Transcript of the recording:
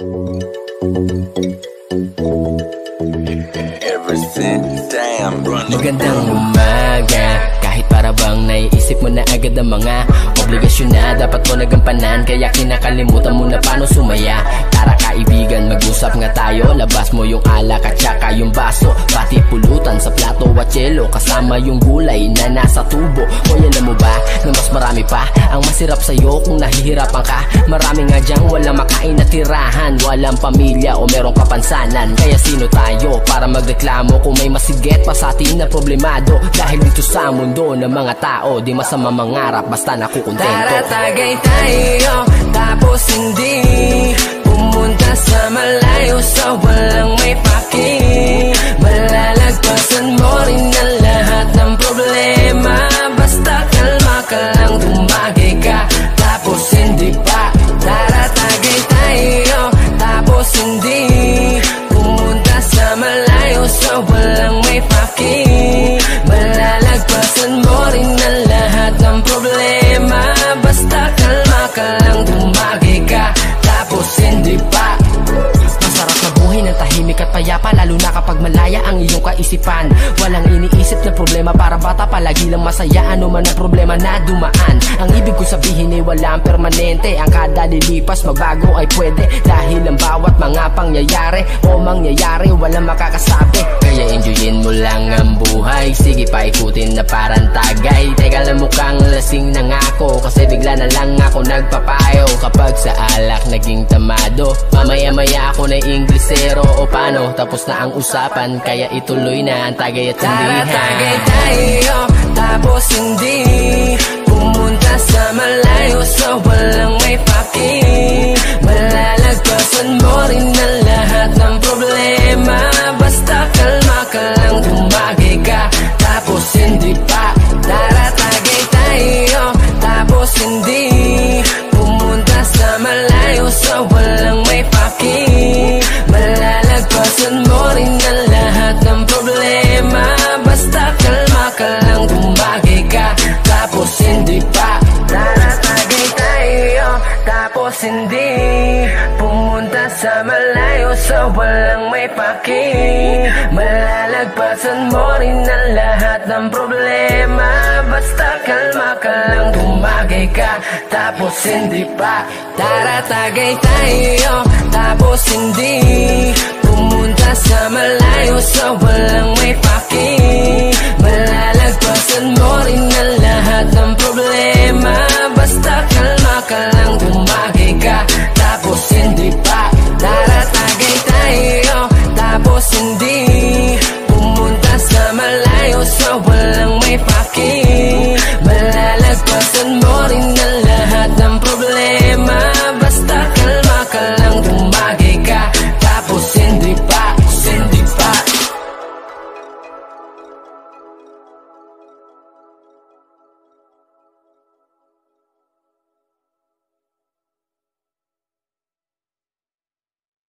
Everything, damn, running. Magandang umaga. Kahit para bang naiisip mo na agad ang mga Obligasyon na dapat mo nagampanan Kaya kinakalimutan mo na paano sumaya. Tara kaibigan, mag-usap nga tayo. Labas mo yung alak at saka yung baso. Pulutan at yelo Kasama yung gulay na nasa tubo. Hoy alam mo ba? Na mas marami pa Ang masirap sa'yo kung nahihirapan ka. Marami nga dyang walang makain na tirahan. Walang pamilya o merong kapansanan. Kaya sino tayo para magreklamo Kung may masigit pa sa atin na problemado? Dahil dito sa mundo ng mga tao Di masama mangarap basta nakukontento. Tara tagay tayo Tapos hindi Pumunta sa malayo malaya ang iyong kaisipan. Walang iniisip na problema. Para bata Palagi lang masaya. Ano man ang problema na dumaan. Ang ibig ko sabihin ay walang permanente. Ang kada lilipas magbago ay pwede. Dahil ang bawat mga pangyayari O mangyayari walang makakasabi. Kaya enjoyin mo lang ang buhay. Sige paikutin na parang tagay. Teka lang mukhang lasing na nga ako. Kasi bigla na lang ako nagpapayo. Kapag sa alak naging tamado Mamaya-maya ako na Inglesero O paano? Tapos na ang usapan Kaya ituloy na ang tagay at Tara tagay tayo Sa walang may paki Malalagpasan mo rin ang lahat ng problema. Basta kalma ka lang Tumagay ka Tapos hindi pa. Tara tagay tayo Tapos hindi. Pumunta sa malayo Sa walang may paki